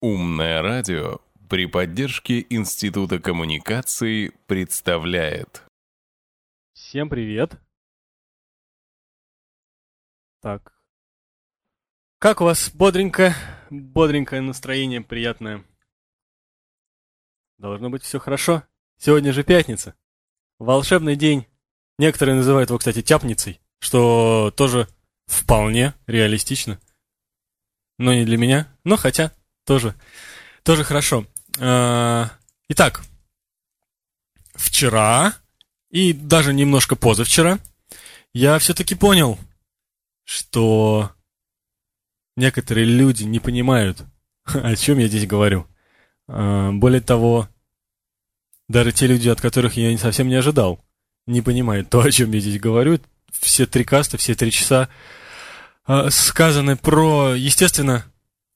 Умное радио при поддержке Института коммуникации представляет. Всем привет. Так. Как у вас? Бодренько? Бодренькое настроение, приятное. Должно быть все хорошо. Сегодня же пятница. Волшебный день. Некоторые называют его, кстати, тяпницей, что тоже вполне реалистично. Но не для меня. Но хотя, тоже, тоже хорошо. А, итак, вчера и даже немножко позавчера я все-таки понял, что некоторые люди не понимают, о чем я здесь говорю. А, более того, даже те люди, от которых я совсем не ожидал, не понимают то, о чем я здесь говорю. Все три каста, все три часа а, сказаны про, естественно,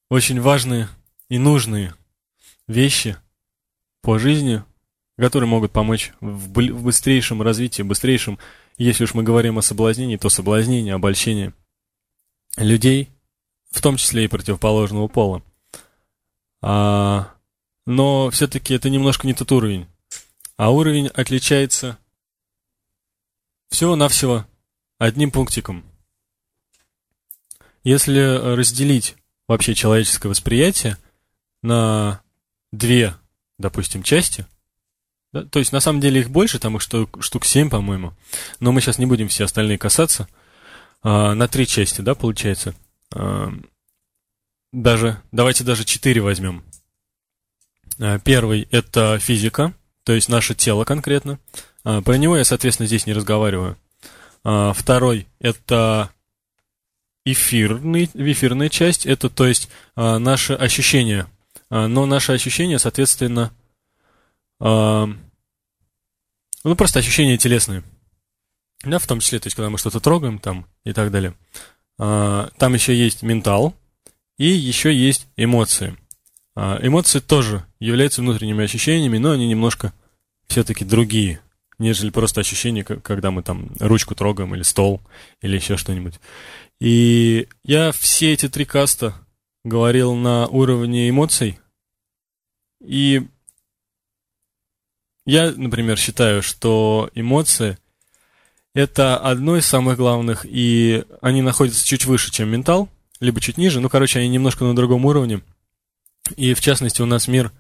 очень важные и нужные вещи по жизни, которые могут помочь в, в быстрейшем развитии, быстрейшем, если уж мы говорим о соблазнении, то соблазнении, обольщении людей, в том числе и противоположного пола. А, но все-таки это немножко не тот уровень. А уровень отличается всего-навсего одним пунктиком. Если разделить вообще человеческое восприятие на две, допустим, части. Да? То есть, на самом деле, их больше, там их штук, штук 7, по-моему. Но мы сейчас не будем все остальные касаться. А, на три части, да, получается. А, даже, давайте даже четыре возьмем. А, первый – это физика, то есть наше тело конкретно. А, про него я, соответственно, здесь не разговариваю. А, второй – это эфирный, эфирная часть, это то есть а, наши ощущения. А, но наши ощущения, соответственно, а, ну просто ощущения телесные. Да, в том числе, то есть, когда мы что-то трогаем там и так далее. А, там еще есть ментал и еще есть эмоции. Эмоции тоже являются внутренними ощущениями, но они немножко все-таки другие, нежели просто ощущения, когда мы там ручку трогаем или стол или еще что-нибудь. И я все эти три каста говорил на уровне эмоций. И я, например, считаю, что эмоции это одно из самых главных, и они находятся чуть выше, чем ментал, либо чуть ниже. Ну, короче, они немножко на другом уровне. И в частности, у нас мир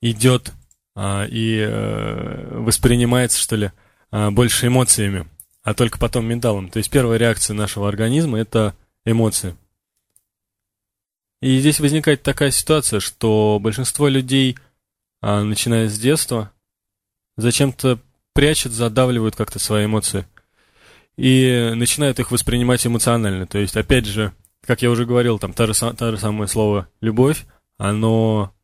идет а, и а, воспринимается, что ли, а, больше эмоциями а только потом менталом. То есть первая реакция нашего организма – это эмоции. И здесь возникает такая ситуация, что большинство людей, а, начиная с детства, зачем-то прячут, задавливают как-то свои эмоции. И начинают их воспринимать эмоционально. То есть, опять же, как я уже говорил, там та же, та же самое слово «любовь», оно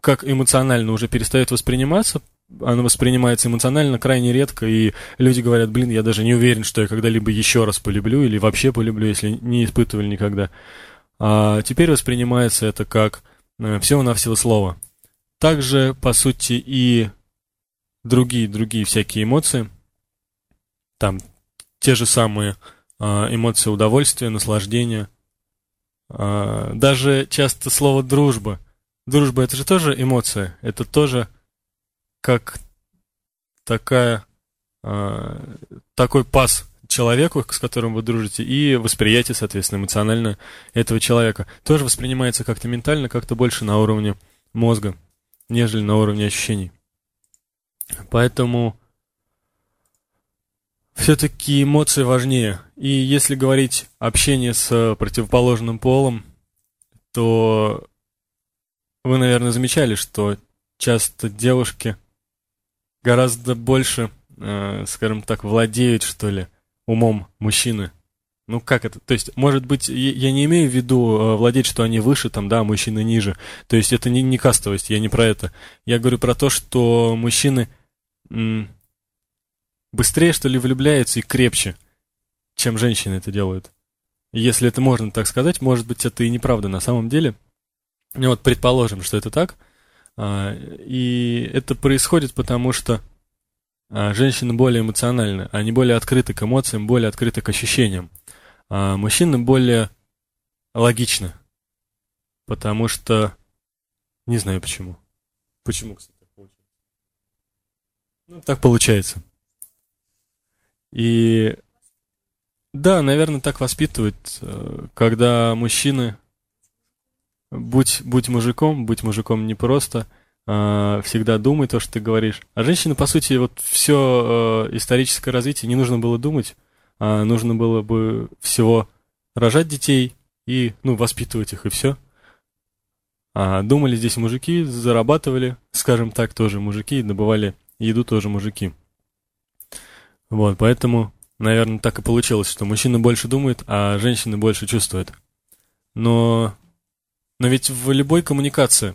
как эмоционально уже перестает восприниматься, оно воспринимается эмоционально крайне редко, и люди говорят, блин, я даже не уверен, что я когда-либо еще раз полюблю или вообще полюблю, если не испытывали никогда. А теперь воспринимается это как э, всего-навсего слово. Также, по сути, и другие, другие всякие эмоции. Там те же самые а, эмоции удовольствия, наслаждения. А, даже часто слово дружба. Дружба это же тоже эмоция, это тоже как такая, э, такой пас человеку, с которым вы дружите, и восприятие, соответственно, эмоционально этого человека тоже воспринимается как-то ментально, как-то больше на уровне мозга, нежели на уровне ощущений. Поэтому все-таки эмоции важнее. И если говорить общение с противоположным полом, то вы, наверное, замечали, что часто девушки гораздо больше, э, скажем так, владеют, что ли, умом мужчины. Ну как это? То есть, может быть, я не имею в виду э, владеть, что они выше, там, да, мужчины ниже. То есть это не, не кастовость, я не про это. Я говорю про то, что мужчины м- быстрее, что ли, влюбляются и крепче, чем женщины это делают. Если это можно так сказать, может быть, это и неправда на самом деле. Ну вот, предположим, что это так. А, и это происходит потому, что женщины более эмоциональны, они более открыты к эмоциям, более открыты к ощущениям. А мужчины более логичны. Потому что... Не знаю почему. Почему, кстати, так получается? Ну, так получается. И... Да, наверное, так воспитывают, э, когда мужчины... Будь, будь мужиком, будь мужиком не просто, а всегда думай то, что ты говоришь. А женщины, по сути, вот все э, историческое развитие не нужно было думать, а нужно было бы всего рожать детей и, ну, воспитывать их, и все. А думали здесь мужики, зарабатывали, скажем так, тоже мужики, добывали еду тоже мужики. Вот, поэтому, наверное, так и получилось, что мужчина больше думает, а женщины больше чувствуют. Но, но ведь в любой коммуникации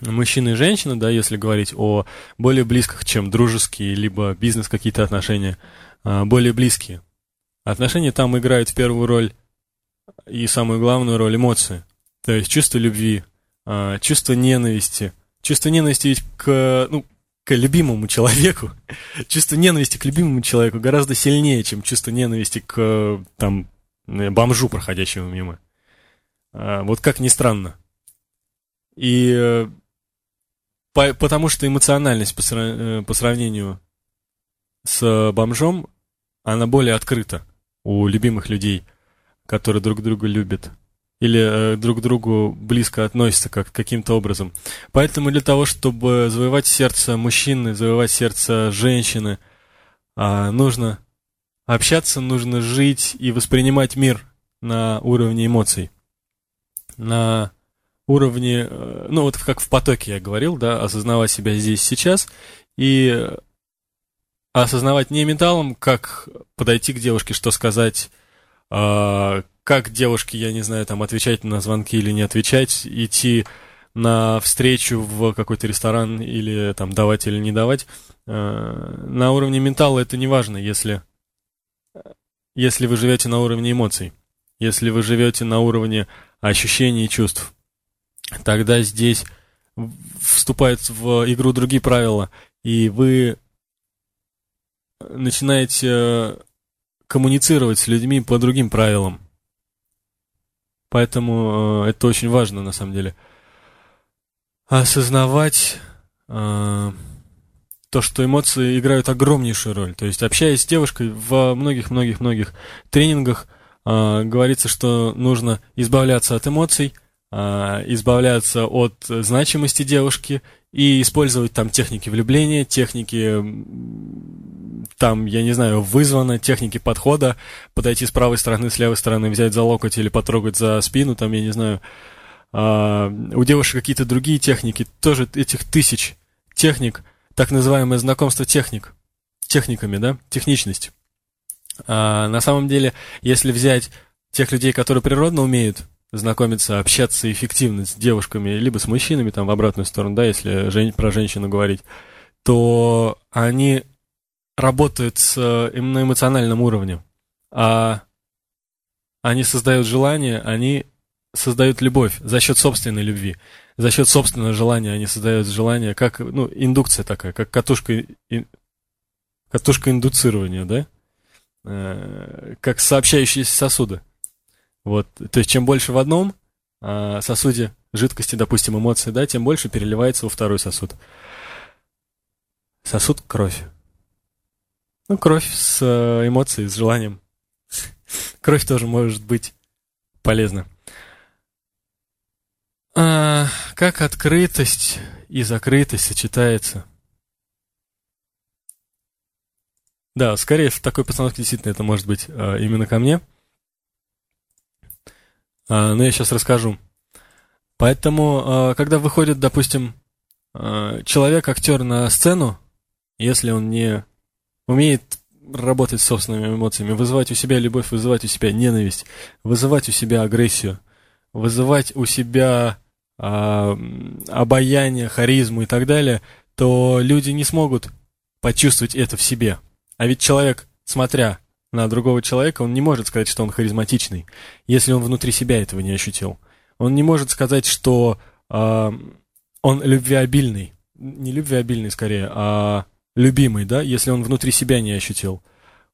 мужчина и женщина, да, если говорить о более близких, чем дружеские, либо бизнес какие-то отношения, а, более близкие. Отношения там играют в первую роль и самую главную роль эмоции. То есть чувство любви, а, чувство ненависти. Чувство ненависти ведь к, ну, к любимому человеку. чувство ненависти к любимому человеку гораздо сильнее, чем чувство ненависти к там, бомжу, проходящему мимо. А, вот как ни странно. И э, по, потому что эмоциональность по, э, по сравнению с бомжом, она более открыта у любимых людей, которые друг друга любят или э, друг к другу близко относятся как каким-то образом. Поэтому для того, чтобы завоевать сердце мужчины, завоевать сердце женщины, э, нужно общаться, нужно жить и воспринимать мир на уровне эмоций, на уровне, э, ну вот как в потоке я говорил, да, осознавать себя здесь сейчас и осознавать не менталом, как подойти к девушке, что сказать, э, как девушке, я не знаю, там, отвечать на звонки или не отвечать, идти на встречу в какой-то ресторан или там давать или не давать. Э, на уровне ментала это не важно, если, если вы живете на уровне эмоций, если вы живете на уровне ощущений и чувств. Тогда здесь вступают в игру другие правила, и вы начинаете коммуницировать с людьми по другим правилам. Поэтому э, это очень важно, на самом деле. Осознавать э, то, что эмоции играют огромнейшую роль. То есть, общаясь с девушкой в многих-многих-многих тренингах, э, говорится, что нужно избавляться от эмоций, избавляться от значимости девушки и использовать там техники влюбления, техники там, я не знаю, вызвано техники подхода, подойти с правой стороны, с левой стороны, взять за локоть или потрогать за спину, там, я не знаю. А, у девушек какие-то другие техники, тоже этих тысяч техник, так называемое знакомство техник, техниками, да, техничность. А, на самом деле, если взять тех людей, которые природно умеют знакомиться, общаться эффективно с девушками, либо с мужчинами, там, в обратную сторону, да, если жен... про женщину говорить, то они работают с, э, на эмоциональном уровне, а они создают желание, они создают любовь за счет собственной любви, за счет собственного желания они создают желание, как, ну, индукция такая, как катушка, катушка индуцирования, да, э, как сообщающиеся сосуды. Вот, то есть чем больше в одном а, сосуде жидкости, допустим, эмоции, да, тем больше переливается во второй сосуд. Сосуд – кровь. Ну, кровь с э, эмоцией, с желанием. Кровь тоже может быть полезна. А, как открытость и закрытость сочетается? Да, скорее в такой постановке действительно это может быть а, именно ко мне. А, но я сейчас расскажу. Поэтому, а, когда выходит, допустим, а, человек-актер на сцену, если он не умеет работать с собственными эмоциями, вызывать у себя любовь, вызывать у себя ненависть, вызывать у себя агрессию, вызывать у себя э, обаяние, харизму и так далее, то люди не смогут почувствовать это в себе. А ведь человек, смотря на другого человека, он не может сказать, что он харизматичный, если он внутри себя этого не ощутил. Он не может сказать, что э, он любвеобильный. Не любвеобильный скорее, а любимый, да, если он внутри себя не ощутил.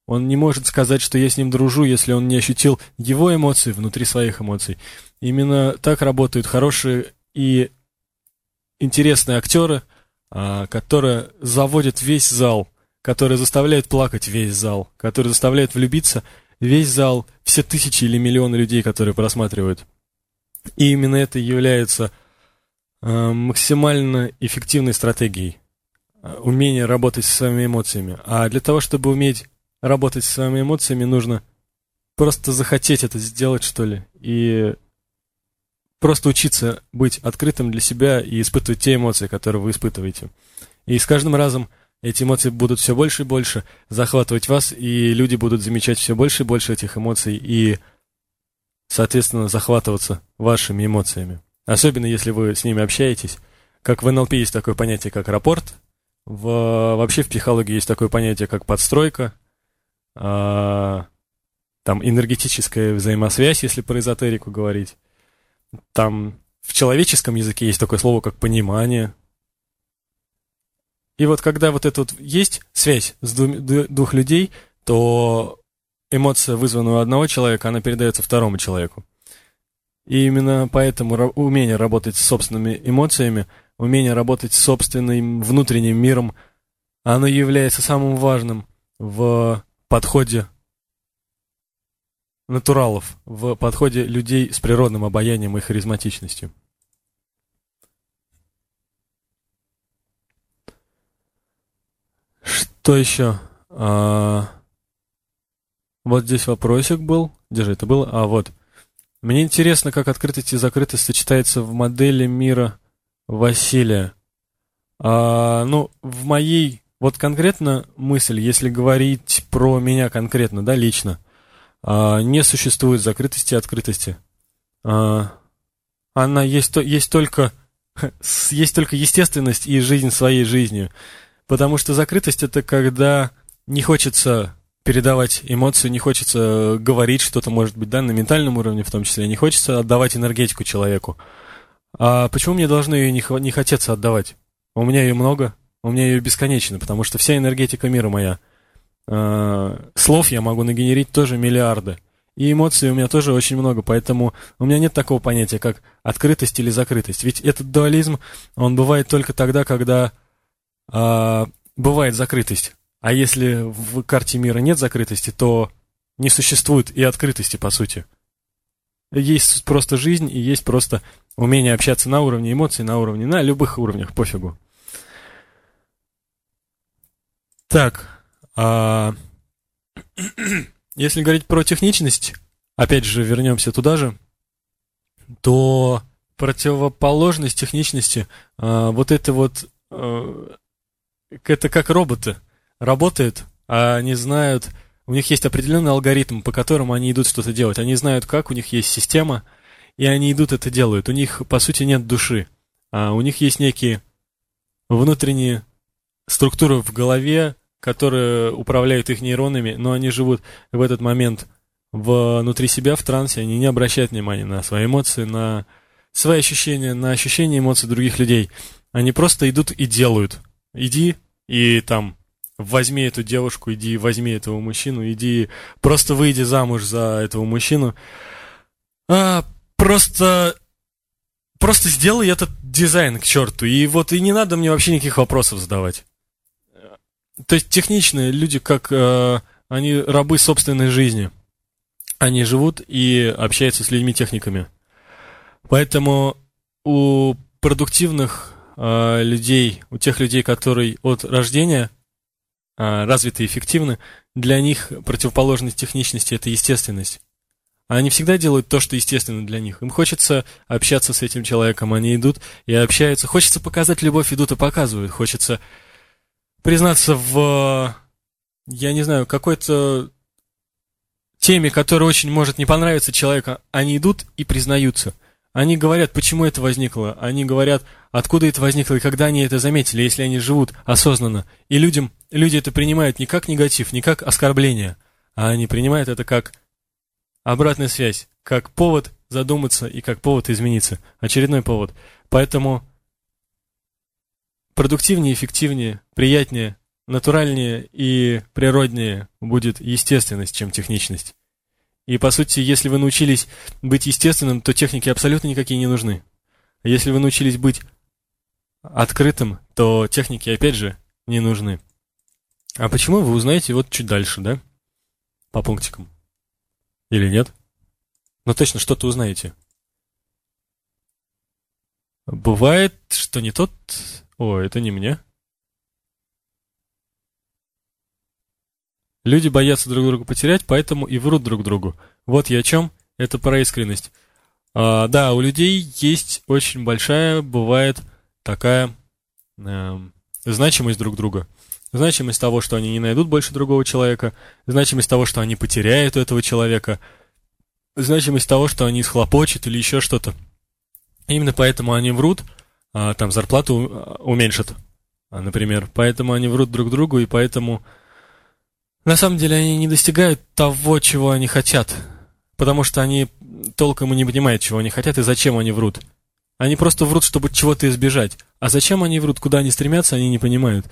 Он не может сказать, что я с ним дружу, если он не ощутил его эмоции внутри своих эмоций. Именно так работают хорошие и интересные актеры, а, которые заводят весь зал, которые заставляют плакать весь зал, которые заставляют влюбиться весь зал, все тысячи или миллионы людей, которые просматривают. И именно это является а, максимально эффективной стратегией. А, умение работать со своими эмоциями. А для того, чтобы уметь работать со своими эмоциями, нужно просто захотеть это сделать, что ли, и просто учиться быть открытым для себя и испытывать те эмоции, которые вы испытываете. И с каждым разом эти эмоции будут все больше и больше захватывать вас, и люди будут замечать все больше и больше этих эмоций и, соответственно, захватываться вашими эмоциями. Особенно если вы с ними общаетесь. Как в НЛП есть такое понятие, как рапорт. В, вообще в психологии есть такое понятие, как подстройка. А, там энергетическая взаимосвязь, если про эзотерику говорить. Там в человеческом языке есть такое слово, как понимание. И вот когда вот эта вот есть связь с двух людей, то эмоция, вызванная у одного человека, она передается второму человеку. И именно поэтому умение работать с собственными эмоциями, умение работать с собственным внутренним миром, оно является самым важным в подходе натуралов, в подходе людей с природным обаянием и харизматичностью. Что еще? А... Вот здесь вопросик был. Держи, это было? А, вот. Мне интересно, как открытость и закрытость сочетается в модели мира Василия. А, ну, в моей, вот конкретно мысль, если говорить про меня конкретно, да, лично, а, не существует закрытости и открытости. А, она есть, есть только есть только естественность и жизнь своей жизнью. Потому что закрытость это когда не хочется передавать эмоцию, не хочется говорить что-то, может быть, да, на ментальном уровне в том числе, не хочется отдавать энергетику человеку. А почему мне должно ее не, не хотеться отдавать? У меня ее много, у меня ее бесконечно, потому что вся энергетика мира моя. А, слов я могу нагенерить тоже миллиарды. И эмоций у меня тоже очень много, поэтому у меня нет такого понятия, как открытость или закрытость. Ведь этот дуализм, он бывает только тогда, когда а, бывает закрытость. А если в карте мира нет закрытости, то не существует и открытости, по сути. Есть просто жизнь и есть просто умение общаться на уровне эмоций, на уровне, на любых уровнях, пофигу. Так, а... если говорить про техничность, опять же, вернемся туда же, то противоположность техничности, а, вот это вот, а, это как роботы – работают, а они знают, у них есть определенный алгоритм, по которому они идут что-то делать. Они знают, как, у них есть система, и они идут это делают. У них, по сути, нет души. А у них есть некие внутренние структуры в голове, которые управляют их нейронами, но они живут в этот момент внутри себя в трансе, они не обращают внимания на свои эмоции, на свои ощущения, на ощущения эмоций других людей. Они просто идут и делают. Иди и там возьми эту девушку, иди возьми этого мужчину, иди просто выйди замуж за этого мужчину. А, просто просто сделай этот дизайн к черту. И вот и не надо мне вообще никаких вопросов задавать. То есть техничные люди, как э, они рабы собственной жизни. Они живут и общаются с людьми-техниками. Поэтому у продуктивных э, людей, у тех людей, которые от рождения а, развиты и эффективны, для них противоположность техничности – это естественность. Они всегда делают то, что естественно для них. Им хочется общаться с этим человеком, они идут и общаются. Хочется показать любовь, идут и показывают. Хочется признаться в, я не знаю, какой-то теме, которая очень может не понравиться человеку. Они идут и признаются. Они говорят, почему это возникло. Они говорят, откуда это возникло и когда они это заметили, если они живут осознанно. И людям, люди это принимают не как негатив, не как оскорбление, а они принимают это как обратная связь, как повод задуматься и как повод измениться. Очередной повод. Поэтому продуктивнее, эффективнее, приятнее натуральнее и природнее будет естественность, чем техничность. И, по сути, если вы научились быть естественным, то техники абсолютно никакие не нужны. Если вы научились быть открытым, то техники, опять же, не нужны. А почему, вы узнаете вот чуть дальше, да? По пунктикам. Или нет? Но точно что-то узнаете. Бывает, что не тот... О, это не мне. Люди боятся друг друга потерять, поэтому и врут друг другу. Вот я о чем. Это про искренность. А, да, у людей есть очень большая, бывает такая э, значимость друг друга. Значимость того, что они не найдут больше другого человека, значимость того, что они потеряют этого человека, значимость того, что они схлопочут или еще что-то. Именно поэтому они врут, а, там зарплату а, уменьшат, например. Поэтому они врут друг другу, и поэтому на самом деле они не достигают того, чего они хотят. Потому что они толком и не понимают, чего они хотят и зачем они врут. Они просто врут, чтобы чего-то избежать. А зачем они врут, куда они стремятся, они не понимают.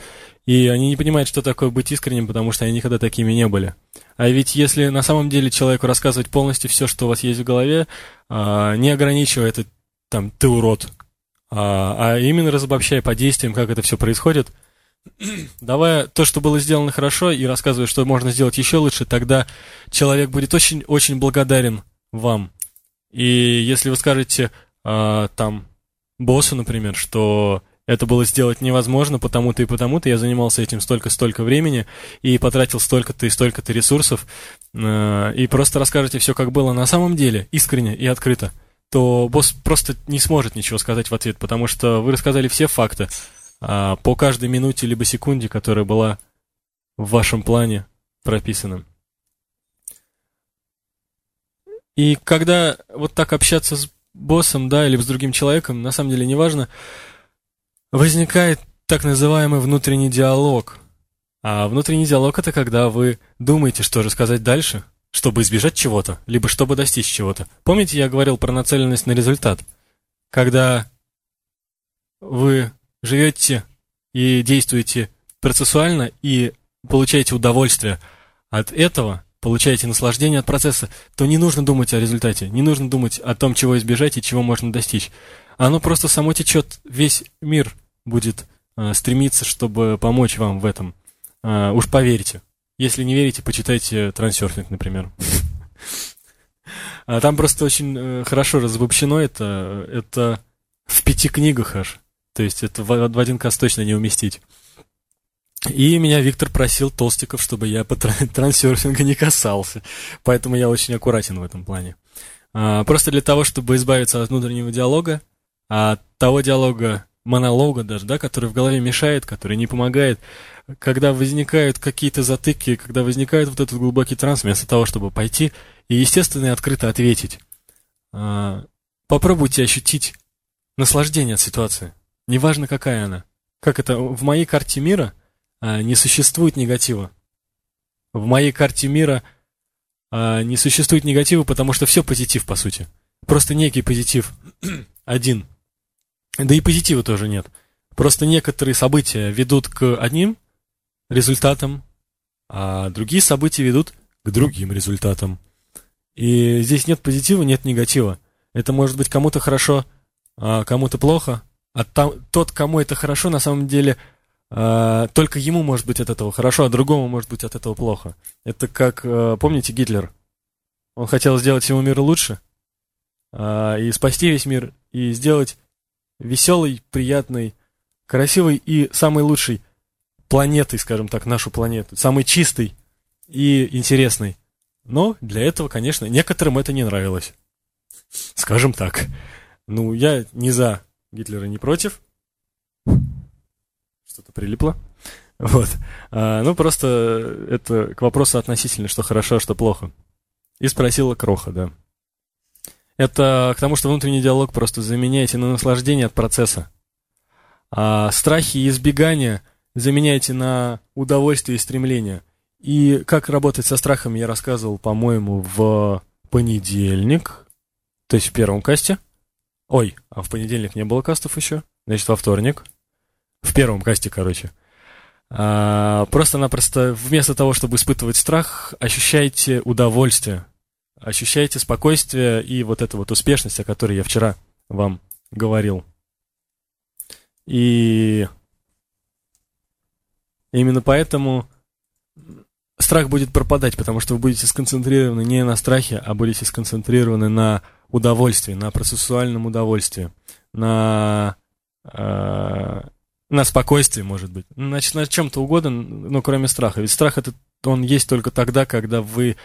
И они не понимают, что такое быть искренним, потому что они никогда такими не были. А ведь если на самом деле человеку рассказывать полностью все, что у вас есть в голове, а, не ограничивая это, там, ты урод, а, а именно разобщая по действиям, как это все происходит, давая то, что было сделано хорошо, и рассказывая, что можно сделать еще лучше, тогда человек будет очень-очень благодарен вам. И если вы скажете, э, там, боссу, например, что это было сделать невозможно, потому-то и потому-то я занимался этим столько-столько времени и потратил столько-то и столько-то ресурсов, э, и просто расскажете все, как было на самом деле, искренне и открыто, то босс просто не сможет ничего сказать в ответ, потому что вы рассказали все факты по каждой минуте либо секунде, которая была в вашем плане прописана. И когда вот так общаться с боссом, да, или с другим человеком, на самом деле неважно, возникает так называемый внутренний диалог. А внутренний диалог это когда вы думаете, что же сказать дальше, чтобы избежать чего-то, либо чтобы достичь чего-то. Помните, я говорил про нацеленность на результат? Когда вы живете и действуете процессуально и получаете удовольствие от этого, получаете наслаждение от процесса, то не нужно думать о результате, не нужно думать о том, чего избежать и чего можно достичь. Оно просто само течет, весь мир будет э, стремиться, чтобы помочь вам в этом. Э, уж поверьте. Если не верите, почитайте трансерфинг, например. А там просто очень э, хорошо разобщено это. Это в пяти книгах аж. То есть это в один каст точно не уместить. И меня Виктор просил толстиков, чтобы я по трансерфингу не касался. Поэтому я очень аккуратен в этом плане. А, просто для того, чтобы избавиться от внутреннего диалога, от того диалога, монолога даже, да, который в голове мешает, который не помогает, когда возникают какие-то затыки, когда возникает вот этот глубокий транс, вместо того, чтобы пойти и, естественно, и открыто ответить. А, попробуйте ощутить наслаждение от ситуации. Неважно, какая она. Как это в моей карте мира – а, не существует негатива. В моей карте мира а, не существует негатива, потому что все позитив, по сути. Просто некий позитив. Один. Да и позитива тоже нет. Просто некоторые события ведут к одним результатам, а другие события ведут к другим результатам. И здесь нет позитива, нет негатива. Это может быть кому-то хорошо, а кому-то плохо. А там, тот, кому это хорошо, на самом деле а, только ему может быть от этого хорошо, а другому может быть от этого плохо. Это как, э, помните, Гитлер? Он хотел сделать всему миру лучше, а, и спасти весь мир, и сделать веселый, приятный, красивый и самый лучший планетой, скажем так, нашу планету. Самый чистый и интересный. Но для этого, конечно, некоторым это не нравилось. Скажем так. Ну, я не за Гитлера, не против что-то прилипло. Вот. А, ну, просто это к вопросу относительно, что хорошо, а что плохо. И спросила Кроха, да. Это к тому, что внутренний диалог просто заменяете на наслаждение от процесса. А страхи и избегания заменяете на удовольствие и стремление. И как работать со страхами я рассказывал, по-моему, в понедельник, то есть в первом касте. Ой, а в понедельник не было кастов еще, значит, во вторник – в первом касте, короче. А, просто-напросто вместо того, чтобы испытывать страх, ощущайте удовольствие, ощущайте спокойствие и вот эту вот успешность, о которой я вчера вам говорил. И именно поэтому страх будет пропадать, потому что вы будете сконцентрированы не на страхе, а будете сконцентрированы на удовольствии, на процессуальном удовольствии, на, э, на спокойствии, может быть. Значит, на чем-то угодно, ну, кроме страха. Ведь страх это, он есть только тогда, когда вы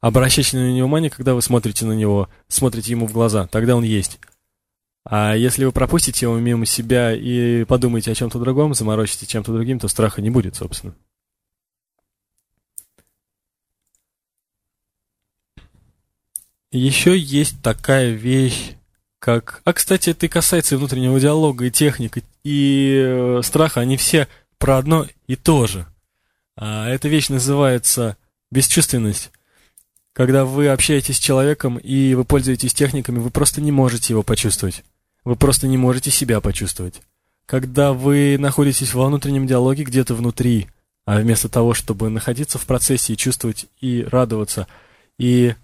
обращаете на него внимание, когда вы смотрите на него, смотрите ему в глаза, тогда он есть. А если вы пропустите его мимо себя и подумаете о чем-то другом, заморочите чем-то другим, то страха не будет, собственно. Еще есть такая вещь, как... А, кстати, это и касается и внутреннего диалога, и техник, и, и э, страха. Они все про одно и то же. А, эта вещь называется бесчувственность. Когда вы общаетесь с человеком и вы пользуетесь техниками, вы просто не можете его почувствовать. Вы просто не можете себя почувствовать. Когда вы находитесь во внутреннем диалоге где-то внутри, а вместо того, чтобы находиться в процессе и чувствовать и радоваться, и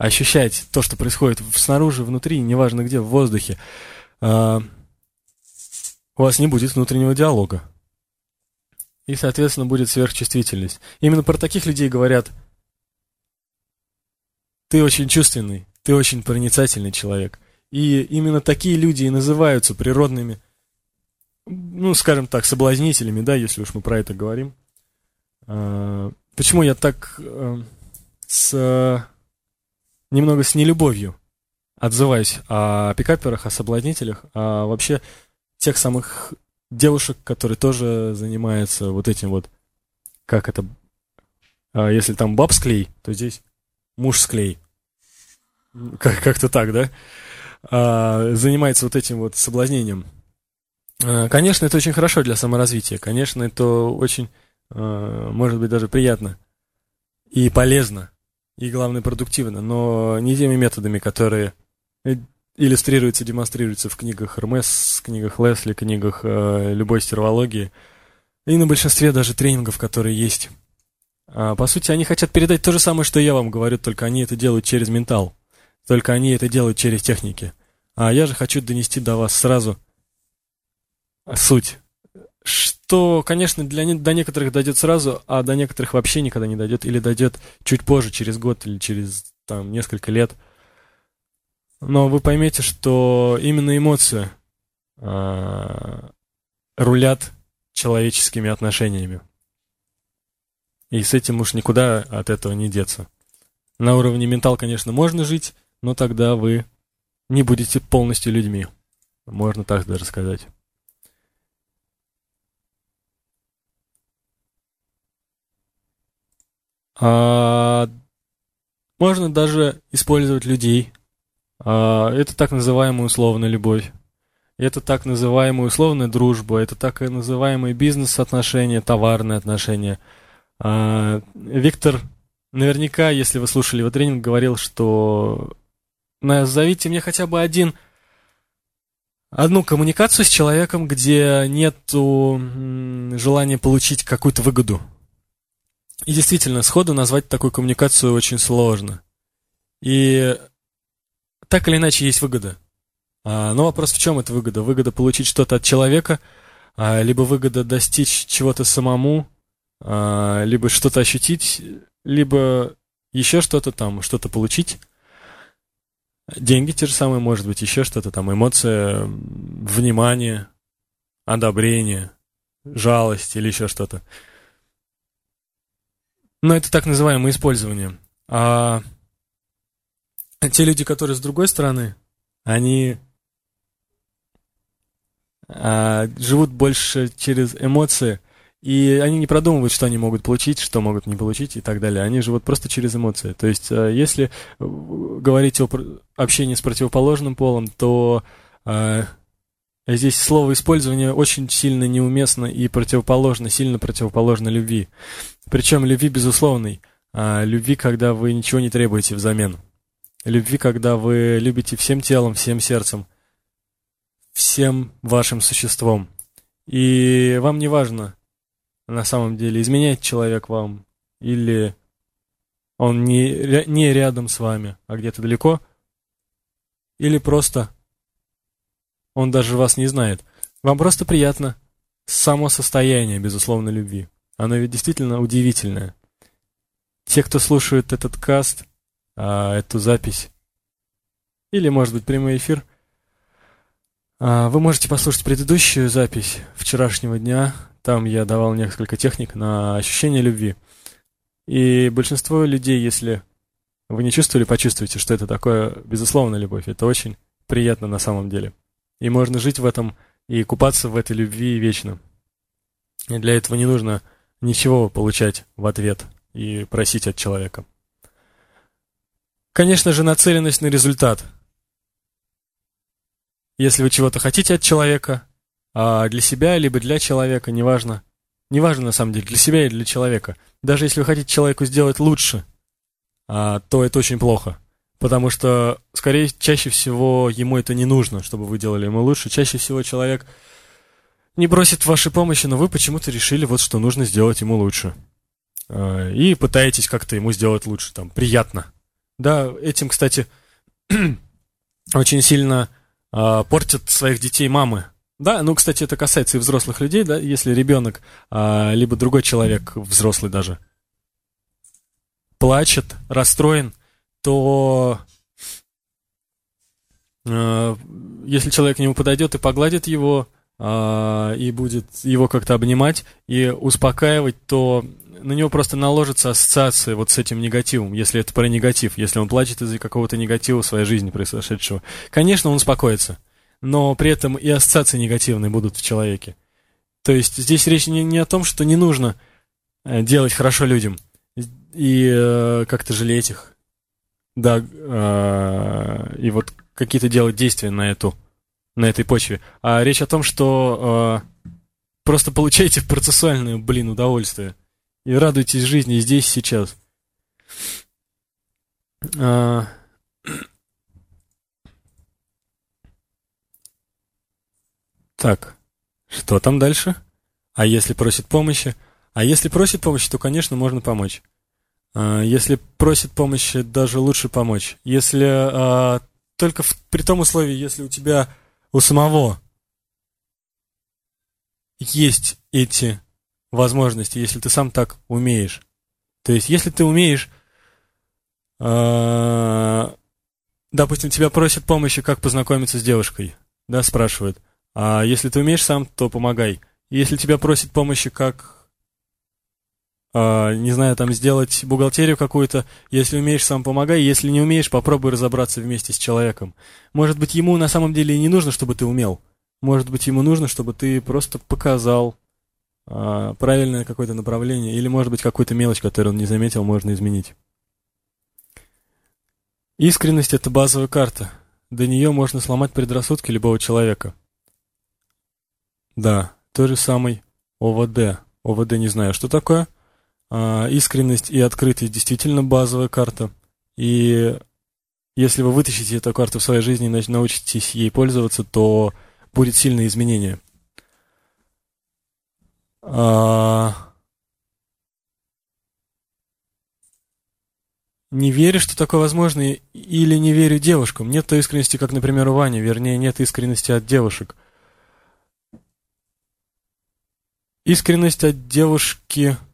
ощущать то, что происходит снаружи, внутри, неважно где, в воздухе, а, у вас не будет внутреннего диалога. И, соответственно, будет сверхчувствительность. Именно про таких людей говорят, ты очень чувственный, ты очень проницательный человек. И именно такие люди и называются природными, ну, скажем так, соблазнителями, да, если уж мы про это говорим. А, почему я так э, с немного с нелюбовью отзываюсь о пикаперах, о соблазнителях, а вообще тех самых девушек, которые тоже занимаются вот этим вот, как это, а если там баб склей, то здесь муж склей. Как- как-то так, да? А, занимается вот этим вот соблазнением. А, конечно, это очень хорошо для саморазвития. Конечно, это очень, а, может быть, даже приятно и полезно и, главное, продуктивно, но не теми методами, которые иллюстрируются, демонстрируются в книгах Hermes, книгах Лесли, книгах э, любой стервологии, и на большинстве даже тренингов, которые есть. А, по сути, они хотят передать то же самое, что я вам говорю, только они это делают через ментал, только они это делают через техники. А я же хочу донести до вас сразу суть что, конечно, для, до некоторых дойдет сразу, а до некоторых вообще никогда не дойдет, или дойдет чуть позже, через год или через там, несколько лет. Но вы поймете, что именно эмоции э, рулят человеческими отношениями. И с этим уж никуда от этого не деться. На уровне ментал, конечно, можно жить, но тогда вы не будете полностью людьми. Можно так даже сказать. Можно даже использовать людей. А, это так называемая условная любовь. Это так называемая условная дружба. Это так называемые бизнес-отношения, товарные отношения. А, Виктор наверняка, если вы слушали его тренинг, говорил, что назовите мне хотя бы один одну коммуникацию с человеком, где нет желания получить какую-то выгоду. И действительно, сходу назвать такую коммуникацию очень сложно. И так или иначе есть выгода. А, но вопрос в чем эта выгода? Выгода получить что-то от человека, а, либо выгода достичь чего-то самому, а, либо что-то ощутить, либо еще что-то там, что-то получить. Деньги те же самые, может быть, еще что-то там, эмоция, внимание, одобрение, жалость или еще что-то. Но это так называемое использование. А те люди, которые с другой стороны, они а, живут больше через эмоции, и они не продумывают, что они могут получить, что могут не получить и так далее. Они живут просто через эмоции. То есть, а, если говорить о общении с противоположным полом, то а, Здесь слово использование очень сильно неуместно и противоположно, сильно противоположно любви. Причем любви безусловной, а любви, когда вы ничего не требуете взамен. Любви, когда вы любите всем телом, всем сердцем, всем вашим существом. И вам не важно, на самом деле изменяет человек вам, или он не, не рядом с вами, а где-то далеко, или просто он даже вас не знает. Вам просто приятно само состояние, безусловно, любви. Оно ведь действительно удивительное. Те, кто слушает этот каст, а, эту запись, или, может быть, прямой эфир, а, вы можете послушать предыдущую запись вчерашнего дня. Там я давал несколько техник на ощущение любви. И большинство людей, если вы не чувствовали, почувствуйте, что это такое, безусловно, любовь. Это очень приятно на самом деле. И можно жить в этом и купаться в этой любви вечно. И для этого не нужно ничего получать в ответ и просить от человека. Конечно же, нацеленность на результат. Если вы чего-то хотите от человека, а для себя, либо для человека, неважно. Неважно, на самом деле, для себя и для человека. Даже если вы хотите человеку сделать лучше, а, то это очень плохо. Потому что, скорее, чаще всего ему это не нужно, чтобы вы делали ему лучше. Чаще всего человек не просит вашей помощи, но вы почему-то решили, вот что нужно сделать ему лучше. А, и пытаетесь как-то ему сделать лучше, там, приятно. Да, этим, кстати, очень сильно а, портят своих детей мамы. Да, ну, кстати, это касается и взрослых людей, да, если ребенок, а, либо другой человек, взрослый даже, плачет, расстроен, то э, если человек к нему подойдет и погладит его, э, и будет его как-то обнимать и успокаивать, то на него просто наложится ассоциация вот с этим негативом, если это про негатив, если он плачет из-за какого-то негатива в своей жизни произошедшего. Конечно, он успокоится, но при этом и ассоциации негативные будут в человеке. То есть здесь речь не, не о том, что не нужно э, делать хорошо людям и э, как-то жалеть их, да, э, и вот какие-то делать действия на эту, на этой почве. А речь о том, что э, просто получайте процессуальное, блин, удовольствие. И радуйтесь жизни здесь, сейчас. А... Так, что там дальше? А если просит помощи? А если просит помощи, то, конечно, можно помочь. А, если просит помощи, даже лучше помочь. Если а, только в, при том условии, если у тебя у самого есть эти возможности, если ты сам так умеешь. То есть, если ты умеешь, э, допустим, тебя просят помощи, как познакомиться с девушкой, да, спрашивают. А если ты умеешь сам, то помогай. Если тебя просят помощи, как Uh, не знаю, там сделать бухгалтерию какую-то. Если умеешь, сам помогай. Если не умеешь, попробуй разобраться вместе с человеком. Может быть, ему на самом деле и не нужно, чтобы ты умел. Может быть, ему нужно, чтобы ты просто показал uh, правильное какое-то направление. Или, может быть, какую-то мелочь, которую он не заметил, можно изменить. Искренность — это базовая карта. До нее можно сломать предрассудки любого человека. Да, то же самый ОВД. ОВД не знаю, что такое — а, искренность и открытость действительно базовая карта. И если вы вытащите эту карту в своей жизни и научитесь ей пользоваться, то будет сильное изменение. А... Не верю, что такое возможно, или не верю девушкам. Нет той искренности, как, например, у Вани, вернее, нет искренности от девушек. Искренность от девушки а,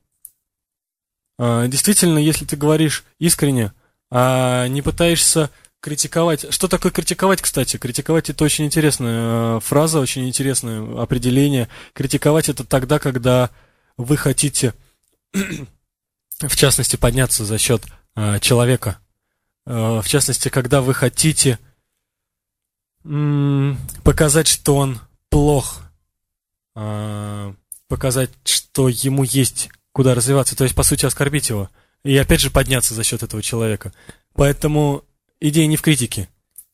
действительно, если ты говоришь искренне, а не пытаешься критиковать. Что такое критиковать, кстати? Критиковать это очень интересная э, фраза, очень интересное определение. Критиковать это тогда, когда вы хотите, в частности, подняться за счет э, человека. В частности, когда вы хотите показать, что он плох, показать, что ему есть куда развиваться, то есть, по сути, оскорбить его. И опять же подняться за счет этого человека. Поэтому идея не в критике,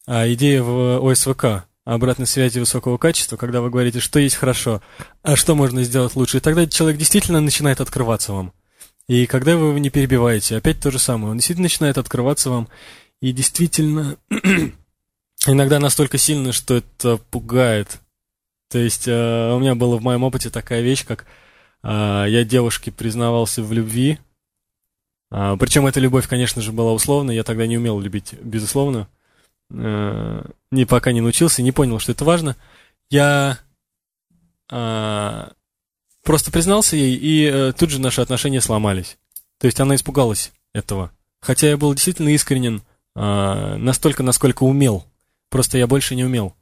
а идея в ОСВК, обратной связи высокого качества, когда вы говорите, что есть хорошо, а что можно сделать лучше. И тогда человек действительно начинает открываться вам. И когда вы его не перебиваете, опять то же самое, он действительно начинает открываться вам. И действительно, иногда настолько сильно, что это пугает. То есть э, у меня была в моем опыте такая вещь, как я девушке признавался в любви. А, причем эта любовь, конечно же, была условной. Я тогда не умел любить, безусловно. А, не пока не научился, не понял, что это важно. Я просто признался ей, и э, тут же наши отношения сломались. То есть она испугалась этого. Хотя я был действительно искренен настолько, насколько умел. Просто я больше не умел.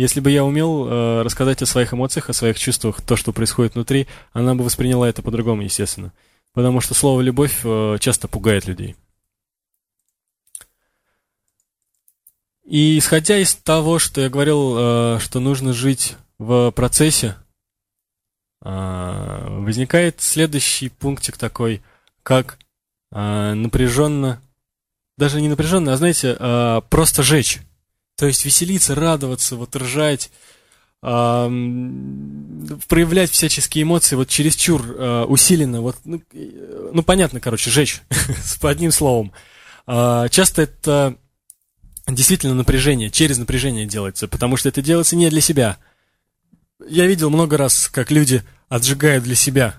Если бы я умел э, рассказать о своих эмоциях, о своих чувствах, то, что происходит внутри, она бы восприняла это по-другому, естественно. Потому что слово «любовь» э, часто пугает людей. И исходя из того, что я говорил, э, что нужно жить в процессе, э, возникает следующий пунктик такой, как э, напряженно, даже не напряженно, а знаете, э, просто жечь. То есть веселиться, радоваться, вот ржать, проявлять всяческие эмоции вот чересчур э, усиленно, вот, ну, э, ну, понятно, короче, жечь, с одним словом. Э, часто это действительно напряжение, через напряжение делается, потому что это делается не для себя. Я видел много раз, как люди отжигают для себя,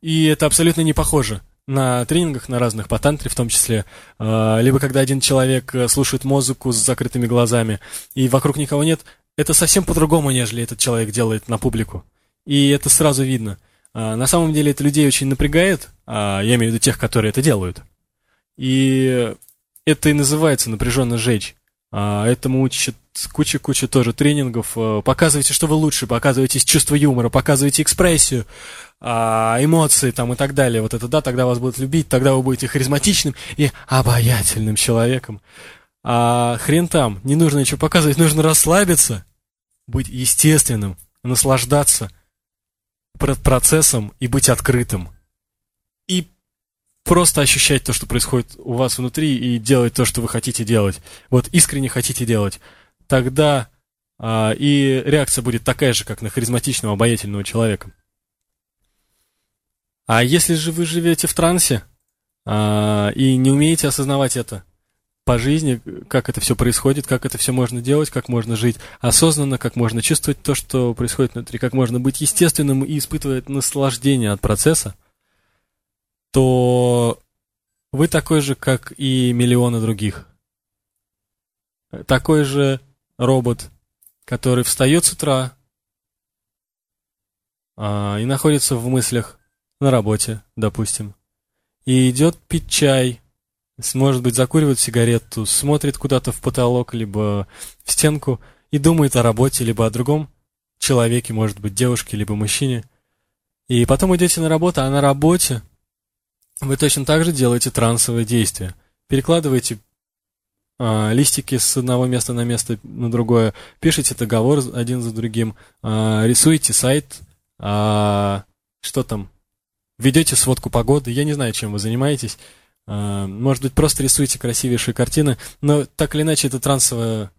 и это абсолютно не похоже на тренингах, на разных, по тантре в том числе, а, либо когда один человек э, слушает музыку с закрытыми глазами, и вокруг никого нет, это совсем по-другому, нежели этот человек делает на публику. И это сразу видно. А, на самом деле это людей очень напрягает, а, я имею в виду тех, которые это делают. И это и называется напряженно жечь. Этому учат куча-куча тоже тренингов. Э, показывайте, что вы лучше, показывайте чувство юмора, показывайте экспрессию, а, эмоции там и так далее. Вот это да, тогда вас будут любить, тогда вы будете харизматичным и обаятельным человеком. А хрен там, не нужно ничего показывать, нужно расслабиться, быть естественным, наслаждаться процессом и быть открытым. И просто ощущать то, что происходит у вас внутри, и делать то, что вы хотите делать. Вот искренне хотите делать. Тогда а, и реакция будет такая же, как на харизматичного, обаятельного человека. А если же вы живете в трансе а, и не умеете осознавать это по жизни, как это все происходит, как это все можно делать, как можно жить осознанно, как можно чувствовать то, что происходит внутри, как можно быть естественным и испытывать наслаждение от процесса, то вы такой же, как и миллионы других. Такой же робот, который встает с утра а, и находится в мыслях на работе, допустим, и идет пить чай, может быть, закуривает сигарету, смотрит куда-то в потолок, либо в стенку, и думает о работе, либо о другом человеке, может быть, девушке, либо мужчине. И потом идете на работу, а на работе вы точно так же делаете трансовые действия. Перекладываете листики с одного места на место на другое, пишите договор один за другим, а, рисуете сайт, а, что там, ведете сводку погоды, я не знаю, чем вы занимаетесь. А, может быть, просто рисуете красивейшие картины, но так или иначе это трансовое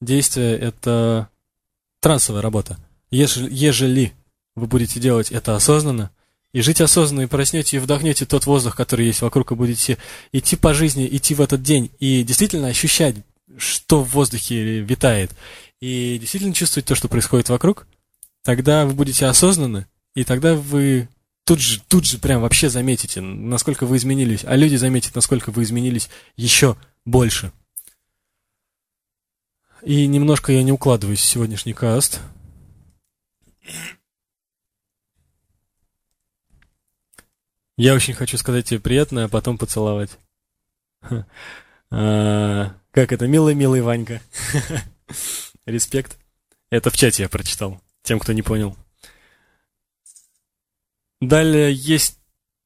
действие, это трансовая работа. Ежели, ежели вы будете делать это осознанно, и жить осознанно, и проснете, и вдохнете тот воздух, который есть вокруг, и будете идти по жизни, идти в этот день, и действительно ощущать, что в воздухе витает, и действительно чувствовать то, что происходит вокруг, тогда вы будете осознанны, и тогда вы тут же, тут же прям вообще заметите, насколько вы изменились, а люди заметят, насколько вы изменились еще больше. И немножко я не укладываюсь в сегодняшний каст. Я очень хочу сказать тебе приятное, а потом поцеловать. А, как это? Милый-милый Ванька. Респект. Это в чате я прочитал, тем, кто не понял. Далее есть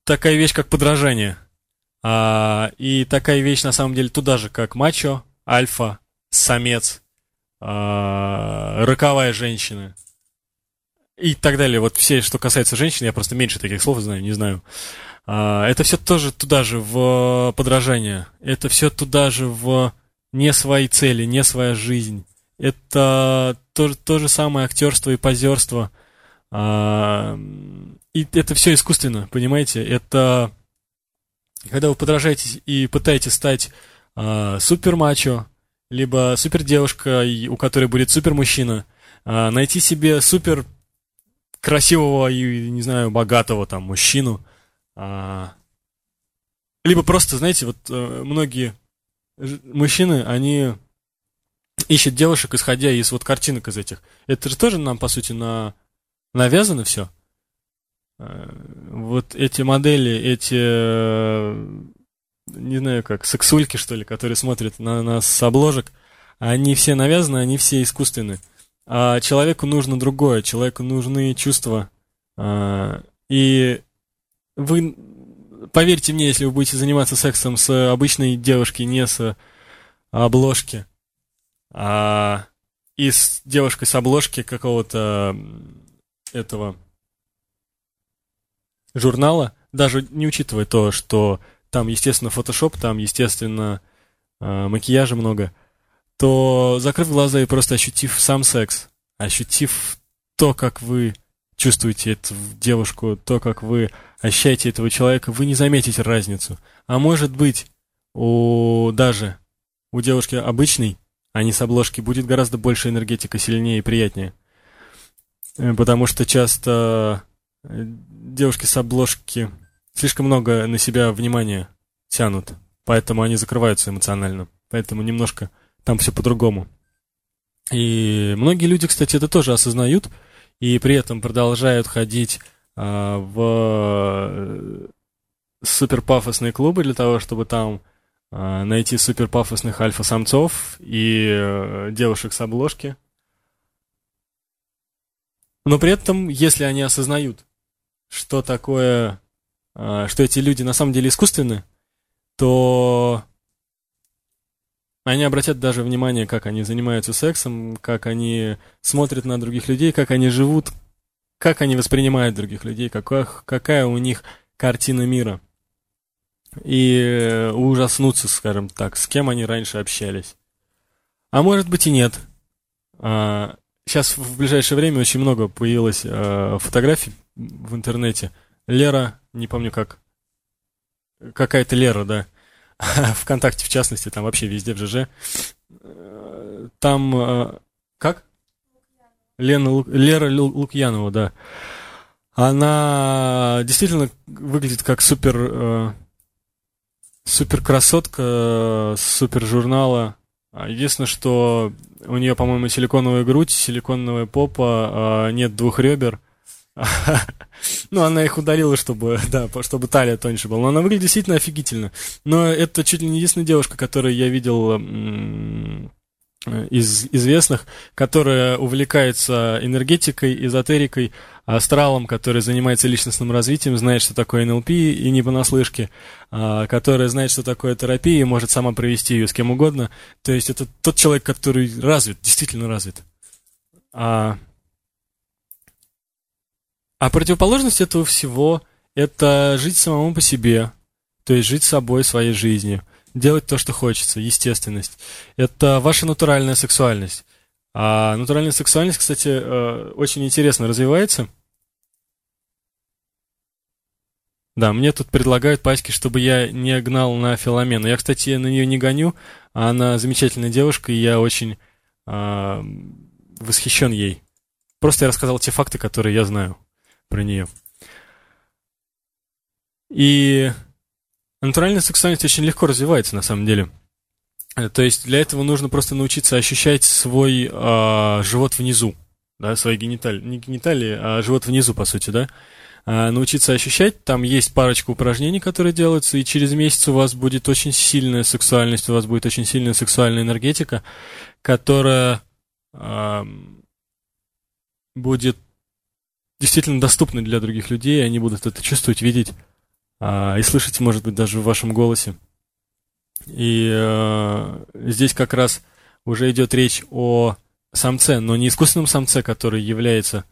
такая вещь, как подражание. А, и такая вещь, на самом деле, туда же, как мачо, альфа, самец, а, роковая женщина и так далее. Вот все, что касается женщин, я просто меньше таких слов знаю, не знаю. А, это все тоже туда же, в подражание. Это все туда же, в не свои цели, не своя жизнь. Это то, то же самое актерство и позерство. А, и это все искусственно, понимаете? Это когда вы подражаете и пытаетесь стать а, супер мачо, либо супер девушка, у которой будет супер мужчина, а, найти себе супер красивого и, не знаю, богатого там мужчину. А, либо просто, знаете, вот э, многие мужчины, они ищут девушек, исходя из вот картинок из этих. Это же тоже нам, по сути, на... навязано все. Э, вот эти модели, эти, не знаю как, сексульки, что ли, которые смотрят на нас с обложек, они все навязаны, они все искусственны. А человеку нужно другое, человеку нужны чувства. А, и вы, поверьте мне, если вы будете заниматься сексом с обычной девушкой, не с обложки, а и с девушкой с обложки какого-то этого журнала, даже не учитывая то, что там, естественно, фотошоп, там, естественно, макияжа много – то, закрыв глаза и просто ощутив сам секс, ощутив то, как вы чувствуете эту девушку, то, как вы ощущаете этого человека, вы не заметите разницу. А может быть, у даже у девушки обычной, а не с обложки, будет гораздо больше энергетика, сильнее и приятнее. Э, потому что часто э, девушки с обложки слишком много на себя внимания тянут, поэтому они закрываются эмоционально. Поэтому немножко там все по-другому. И многие люди, кстати, это тоже осознают, и при этом продолжают ходить а, в э, суперпафосные клубы для того, чтобы там а, найти суперпафосных альфа-самцов и а, девушек с обложки. Но при этом, если они осознают, что такое, а, что эти люди на самом деле искусственны, то они обратят даже внимание, как они занимаются сексом, как они смотрят на других людей, как они живут, как они воспринимают других людей, какая, какая у них картина мира. И ужаснуться, скажем так, с кем они раньше общались. А может быть и нет. А, сейчас в ближайшее время очень много появилось а, фотографий в интернете. Лера, не помню как. Какая-то Лера, да ВКонтакте, в частности, там вообще везде в ЖЖ. Там... Э, как? Лена, Лера Лукьянова, да. Она действительно выглядит как супер... Э, супер красотка, супер журнала. А единственное, что у нее, по-моему, силиконовая грудь, силиконовая попа, а нет двух ребер – ну, она их удалила, чтобы, да, чтобы талия тоньше была. Но она выглядит действительно офигительно. Но это чуть ли не единственная девушка, которую я видел из известных, которая увлекается энергетикой, эзотерикой, астралом, который занимается личностным развитием, знает, что такое НЛП и не понаслышке, а, которая знает, что такое терапия и может сама провести ее с кем угодно. То есть это тот человек, который развит, действительно развит. А а противоположность этого всего – это жить самому по себе, то есть жить собой, своей жизнью, делать то, что хочется, естественность. Это ваша натуральная сексуальность. А натуральная сексуальность, кстати, э, очень интересно развивается. Да, мне тут предлагают паськи, чтобы я не гнал на Филомену. Я, кстати, на нее не гоню, она замечательная девушка, и я очень э, восхищен ей. Просто я рассказал те факты, которые я знаю про нее. И натуральная сексуальность очень легко развивается на самом деле. Э, то есть для этого нужно просто научиться ощущать свой э, живот внизу, да, свои гениталии, не гениталии, а живот внизу, по сути, да. А, научиться ощущать, там есть парочка упражнений, которые делаются, и через месяц у вас будет очень сильная сексуальность, у вас будет очень сильная сексуальная энергетика, которая э, будет действительно доступны для других людей, они будут это чувствовать, видеть а, и слышать, может быть, даже в вашем голосе. И а, здесь как раз уже идет речь о самце, но не искусственном самце, который является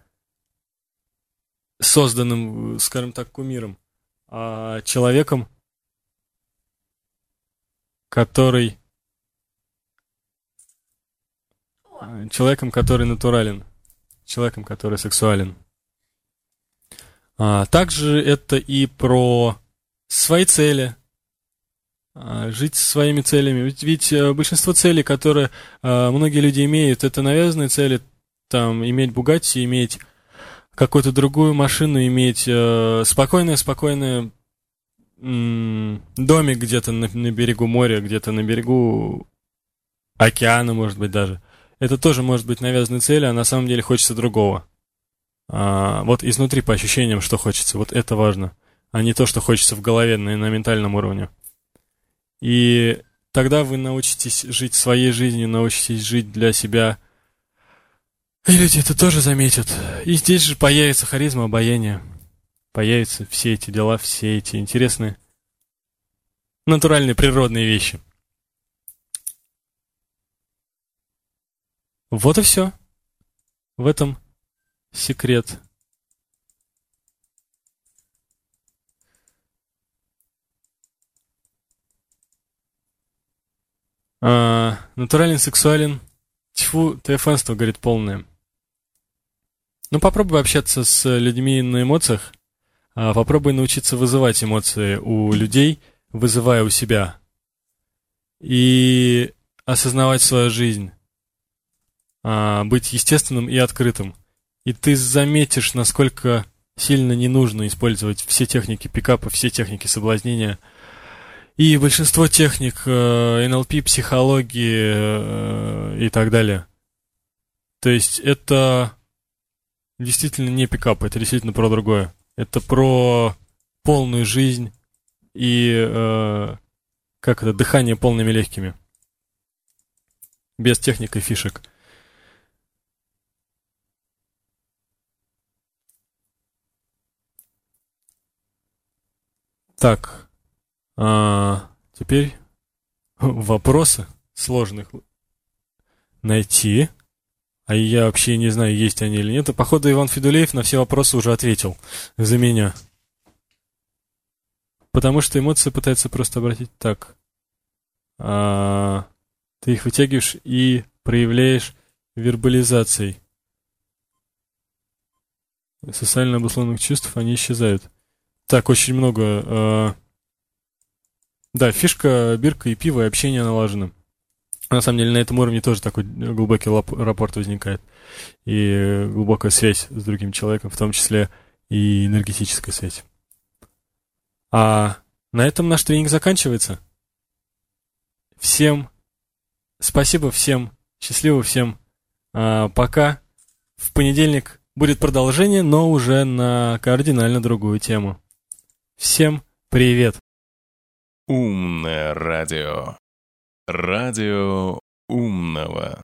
созданным, скажем так, кумиром, а человеком, который человеком, который натурален, человеком, который сексуален. А, также это и про свои цели, а, жить своими целями. Ведь, ведь э, большинство целей, которые а, многие люди имеют, это навязанные цели, там, иметь Бугатти, иметь какую-то другую машину иметь, э, спокойное, спокойное домик где-то на, на берегу моря, где-то на берегу океана, может быть, даже. Это тоже может быть навязанной целью, а на самом деле хочется другого. А, вот изнутри по ощущениям, что хочется. Вот это важно. А не то, что хочется в голове на, на ментальном уровне. И тогда вы научитесь жить своей жизнью, научитесь жить для себя. И люди это тоже заметят. И здесь же появится харизма, обаяние. Появятся все эти дела, все эти интересные, натуральные, природные вещи. Вот и все. В этом секрет. А, натурален, сексуален. Тьфу, ТФНство, говорит, полное. Ну, попробуй общаться с людьми на эмоциях. А, попробуй научиться вызывать эмоции у людей, вызывая у себя. И осознавать свою жизнь. А, быть естественным и открытым. И ты заметишь, насколько сильно не нужно использовать все техники пикапа, все техники соблазнения – и большинство техник э, НЛП, психологии э, и так далее. То есть это действительно не пикап, это действительно про другое. Это про полную жизнь и э, как это, дыхание полными легкими. Без техник и фишек. Так, а, теперь вопросы сложных найти. А я вообще не знаю, есть они или нет. И, походу, Иван Федулеев на все вопросы уже ответил за меня. Потому что эмоции пытаются просто обратить так. А, ты их вытягиваешь и проявляешь вербализацией. Социально обусловленных чувств, они исчезают. Так, очень много а, да, фишка бирка и пива, и общение налажено. На самом деле на этом уровне тоже такой глубокий рапорт возникает. И глубокая связь с другим человеком, в том числе и энергетическая связь. А на этом наш тренинг заканчивается. Всем спасибо, всем счастливо, всем а, пока. В понедельник будет продолжение, но уже на кардинально другую тему. Всем привет! Умное радио. Радио умного.